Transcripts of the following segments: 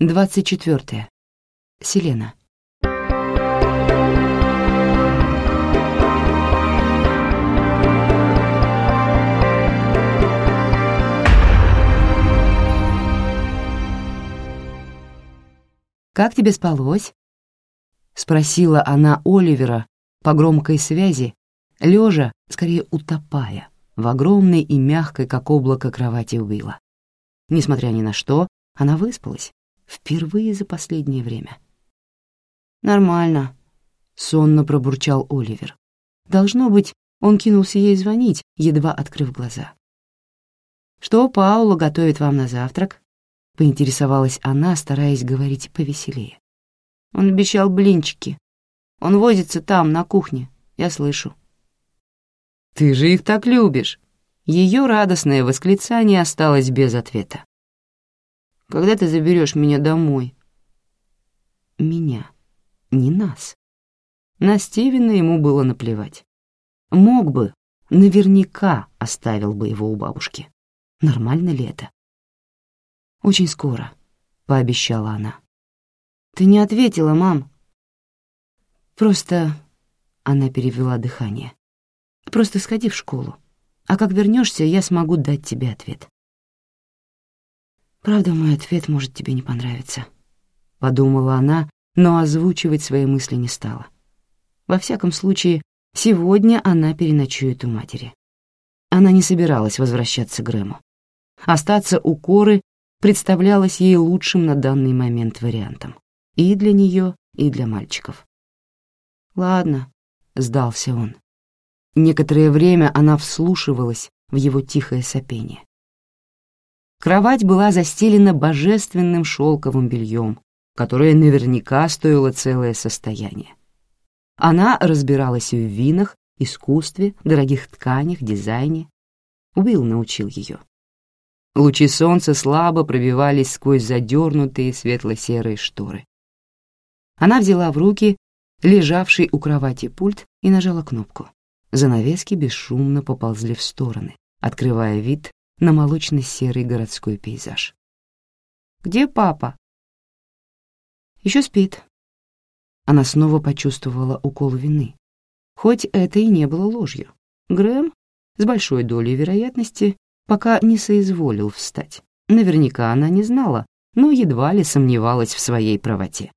Двадцать четвертое. Селена. «Как тебе спалось?» — спросила она Оливера по громкой связи, лежа, скорее утопая, в огромной и мягкой, как облако, кровати Уилла. Несмотря ни на что, она выспалась, впервые за последнее время. «Нормально», — сонно пробурчал Оливер. Должно быть, он кинулся ей звонить, едва открыв глаза. «Что Паула готовит вам на завтрак?» — поинтересовалась она, стараясь говорить повеселее. «Он обещал блинчики. Он возится там, на кухне, я слышу». «Ты же их так любишь!» Ее радостное восклицание осталось без ответа. «Когда ты заберешь меня домой?» «Меня, не нас». На Стивена ему было наплевать. Мог бы, наверняка оставил бы его у бабушки. Нормально ли это? «Очень скоро», — пообещала она. «Ты не ответила, мам». «Просто...» — она перевела дыхание. Просто сходи в школу. А как вернешься, я смогу дать тебе ответ. Правда, мой ответ может тебе не понравиться. Подумала она, но озвучивать свои мысли не стала. Во всяком случае, сегодня она переночует у матери. Она не собиралась возвращаться к Грэму. Остаться у Коры представлялось ей лучшим на данный момент вариантом. И для нее, и для мальчиков. «Ладно», — сдался он. Некоторое время она вслушивалась в его тихое сопение. Кровать была застелена божественным шелковым бельем, которое наверняка стоило целое состояние. Она разбиралась в винах, искусстве, дорогих тканях, дизайне. Уилл научил ее. Лучи солнца слабо пробивались сквозь задернутые светло-серые шторы. Она взяла в руки лежавший у кровати пульт и нажала кнопку. Занавески бесшумно поползли в стороны, открывая вид на молочно-серый городской пейзаж. «Где папа?» «Еще спит». Она снова почувствовала укол вины. Хоть это и не было ложью. Грэм, с большой долей вероятности, пока не соизволил встать. Наверняка она не знала, но едва ли сомневалась в своей правоте.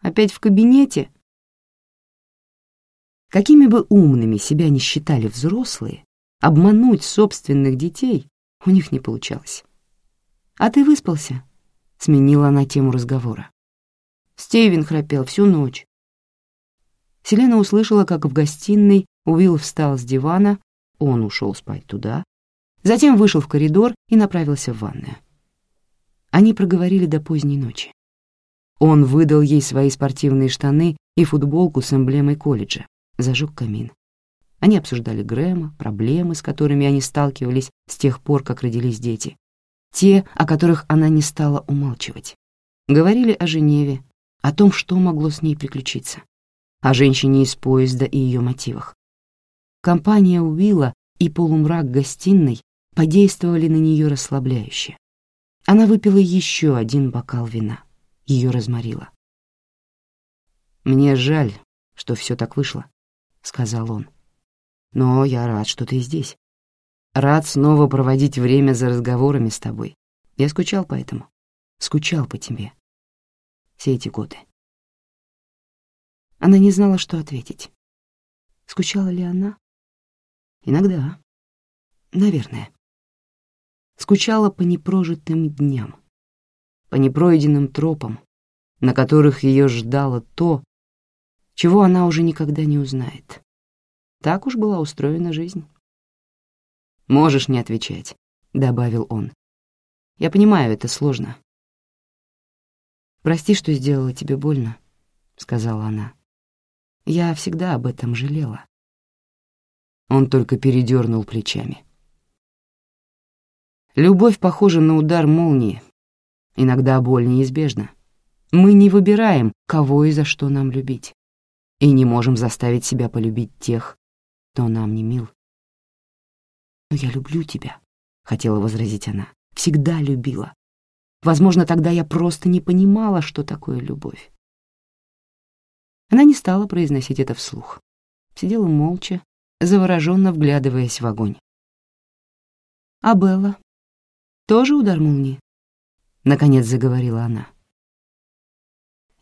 «Опять в кабинете?» Какими бы умными себя не считали взрослые, обмануть собственных детей у них не получалось. «А ты выспался?» — сменила она тему разговора. Стивен храпел всю ночь. Селена услышала, как в гостиной Уилл встал с дивана, он ушел спать туда, затем вышел в коридор и направился в ванную. Они проговорили до поздней ночи. Он выдал ей свои спортивные штаны и футболку с эмблемой колледжа, зажег камин. Они обсуждали Грэма, проблемы, с которыми они сталкивались с тех пор, как родились дети. Те, о которых она не стала умалчивать. Говорили о Женеве, о том, что могло с ней приключиться, о женщине из поезда и ее мотивах. Компания Уилла и полумрак гостиной подействовали на нее расслабляюще. Она выпила еще один бокал вина. Ее разморило. «Мне жаль, что все так вышло», — сказал он. «Но я рад, что ты здесь. Рад снова проводить время за разговорами с тобой. Я скучал по этому. Скучал по тебе. Все эти годы». Она не знала, что ответить. Скучала ли она? Иногда. Наверное. Скучала по непрожитым дням, по непройденным тропам, на которых ее ждало то, чего она уже никогда не узнает. Так уж была устроена жизнь. «Можешь не отвечать», — добавил он. «Я понимаю, это сложно». «Прости, что сделала тебе больно», — сказала она. «Я всегда об этом жалела». Он только передернул плечами. Любовь похожа на удар молнии. Иногда боль неизбежна. Мы не выбираем, кого и за что нам любить и не можем заставить себя полюбить тех, кто нам не мил. «Но я люблю тебя», — хотела возразить она, — «всегда любила. Возможно, тогда я просто не понимала, что такое любовь. Она не стала произносить это вслух. Сидела молча, завороженно вглядываясь в огонь. «А Белла? Тоже удар молнии?» — наконец заговорила она.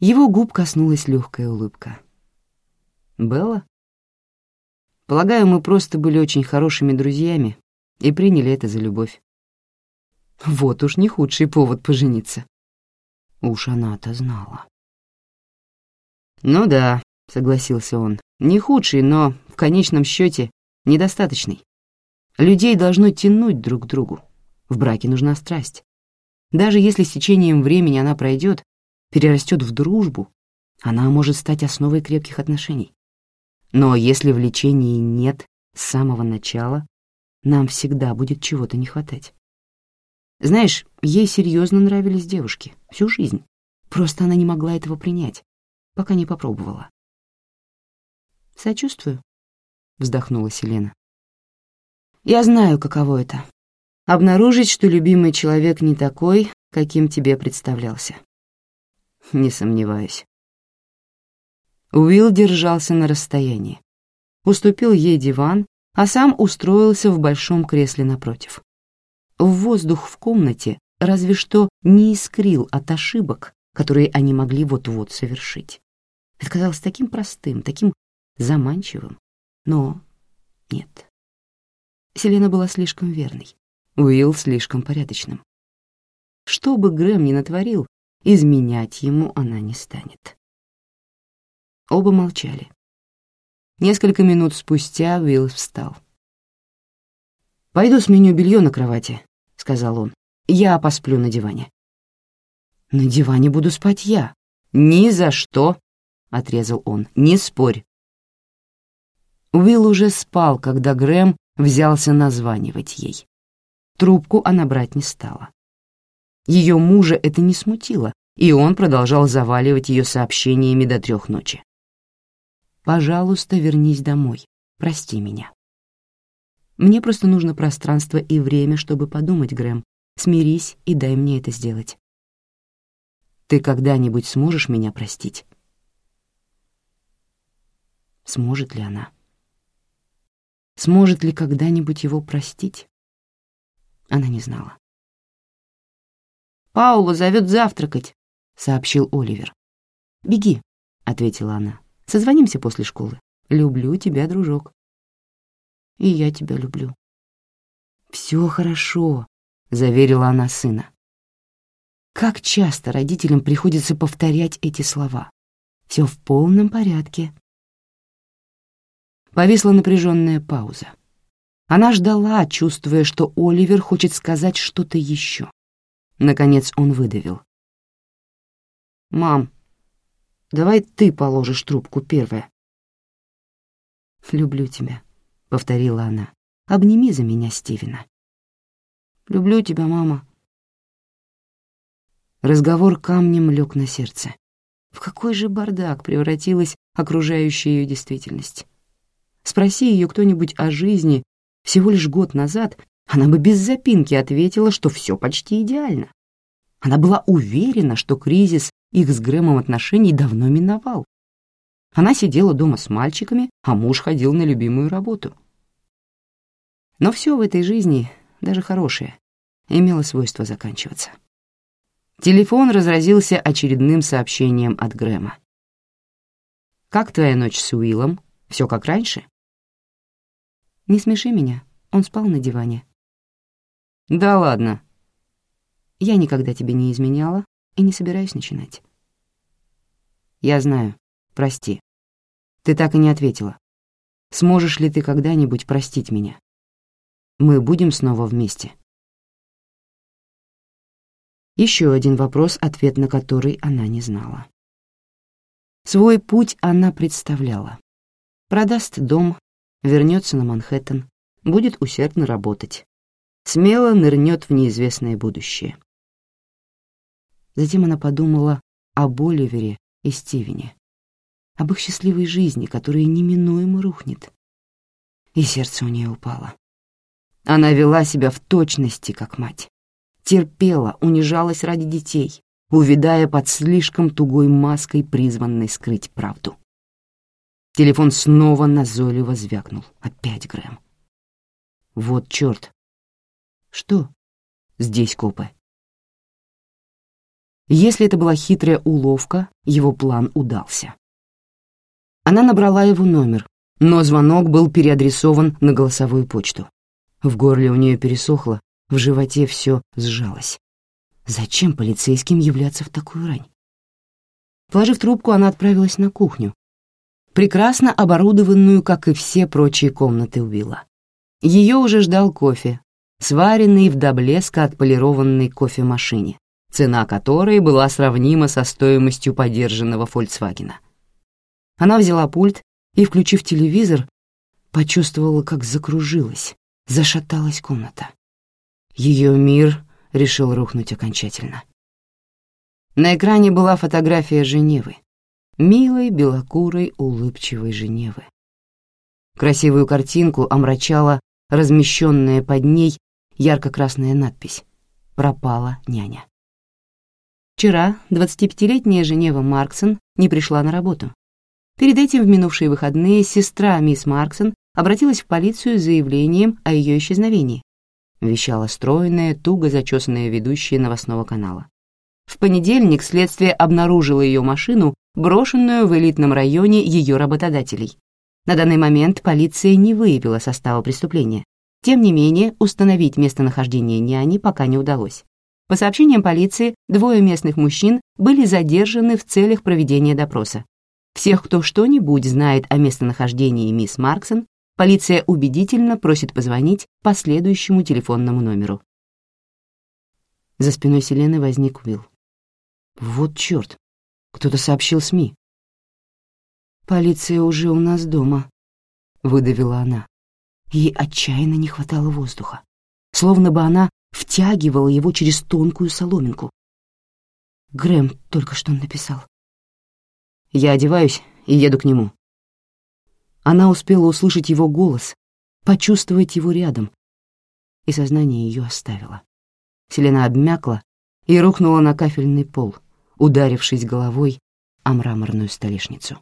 Его губ коснулась легкая улыбка. «Белла? Полагаю, мы просто были очень хорошими друзьями и приняли это за любовь. Вот уж не худший повод пожениться. Уж она-то знала. «Ну да», — согласился он, — «не худший, но в конечном счете недостаточный. Людей должно тянуть друг к другу. В браке нужна страсть. Даже если с течением времени она пройдет, перерастет в дружбу, она может стать основой крепких отношений. Но если влечений нет с самого начала, нам всегда будет чего-то не хватать. Знаешь, ей серьезно нравились девушки всю жизнь. Просто она не могла этого принять, пока не попробовала. «Сочувствую», — вздохнула Селена. «Я знаю, каково это — обнаружить, что любимый человек не такой, каким тебе представлялся». «Не сомневаюсь». Уилл держался на расстоянии, уступил ей диван, а сам устроился в большом кресле напротив. Воздух в комнате разве что не искрил от ошибок, которые они могли вот-вот совершить. Это казалось таким простым, таким заманчивым, но нет. Селена была слишком верной, Уилл слишком порядочным. Что бы Грэм ни натворил, изменять ему она не станет. Оба молчали. Несколько минут спустя Уилл встал. «Пойду сменю белье на кровати», — сказал он. «Я посплю на диване». «На диване буду спать я». «Ни за что», — отрезал он, — «не спорь». Уилл уже спал, когда Грэм взялся названивать ей. Трубку она брать не стала. Ее мужа это не смутило, и он продолжал заваливать ее сообщениями до трех ночи. «Пожалуйста, вернись домой. Прости меня». Мне просто нужно пространство и время, чтобы подумать, Грэм. Смирись и дай мне это сделать. Ты когда-нибудь сможешь меня простить? Сможет ли она? Сможет ли когда-нибудь его простить? Она не знала. «Паула зовет завтракать», — сообщил Оливер. «Беги», — ответила она. «Созвонимся после школы. Люблю тебя, дружок» и я тебя люблю». «Все хорошо», — заверила она сына. Как часто родителям приходится повторять эти слова? Все в полном порядке. Повисла напряженная пауза. Она ждала, чувствуя, что Оливер хочет сказать что-то еще. Наконец он выдавил. «Мам, давай ты положишь трубку первая». «Люблю тебя», — повторила она. «Обними за меня Стивена». «Люблю тебя, мама». Разговор камнем лег на сердце. В какой же бардак превратилась окружающая ее действительность. Спроси ее кто-нибудь о жизни всего лишь год назад, она бы без запинки ответила, что все почти идеально. Она была уверена, что кризис их с Грэмом отношений давно миновал. Она сидела дома с мальчиками, а муж ходил на любимую работу. Но все в этой жизни, даже хорошее, имело свойство заканчиваться. Телефон разразился очередным сообщением от Грэма. «Как твоя ночь с Уиллом? Все как раньше?» «Не смеши меня, он спал на диване». «Да ладно». «Я никогда тебе не изменяла и не собираюсь начинать». «Я знаю. Прости. Ты так и не ответила. Сможешь ли ты когда-нибудь простить меня? Мы будем снова вместе. Еще один вопрос, ответ на который она не знала. Свой путь она представляла. Продаст дом, вернется на Манхэттен, будет усердно работать. Смело нырнет в неизвестное будущее. Затем она подумала о Боливере и Стивене об их счастливой жизни, которая неминуемо рухнет. И сердце у нее упало. Она вела себя в точности, как мать. терпела, унижалась ради детей, увядая под слишком тугой маской, призванной скрыть правду. Телефон снова назойливо звякнул. Опять Грэм. Вот черт. Что? Здесь копы. Если это была хитрая уловка, его план удался. Она набрала его номер, но звонок был переадресован на голосовую почту. В горле у нее пересохло, в животе все сжалось. Зачем полицейским являться в такую рань? Положив трубку, она отправилась на кухню, прекрасно оборудованную, как и все прочие комнаты Уилла. Ее уже ждал кофе, сваренный в до блеска отполированной кофемашине, цена которой была сравнима со стоимостью подержанного «Фольксвагена». Она взяла пульт и, включив телевизор, почувствовала, как закружилась, зашаталась комната. Ее мир решил рухнуть окончательно. На экране была фотография Женевы, милой, белокурой, улыбчивой Женевы. Красивую картинку омрачала размещенная под ней ярко-красная надпись «Пропала няня». Вчера 25-летняя Женева Марксон не пришла на работу. Перед этим в минувшие выходные сестра мисс Марксон обратилась в полицию с заявлением о ее исчезновении, вещала стройная, туго зачесанная ведущая новостного канала. В понедельник следствие обнаружило ее машину, брошенную в элитном районе ее работодателей. На данный момент полиция не выявила состава преступления. Тем не менее, установить местонахождение няни пока не удалось. По сообщениям полиции, двое местных мужчин были задержаны в целях проведения допроса. Всех, кто что-нибудь знает о местонахождении мисс Марксон, Полиция убедительно просит позвонить по следующему телефонному номеру. За спиной Селены возник Уилл. «Вот черт! Кто-то сообщил СМИ». «Полиция уже у нас дома», — выдавила она. Ей отчаянно не хватало воздуха, словно бы она втягивала его через тонкую соломинку. Грэм только что написал. «Я одеваюсь и еду к нему», она успела услышать его голос, почувствовать его рядом, и сознание ее оставило. Селена обмякла и рухнула на кафельный пол, ударившись головой о мраморную столешницу.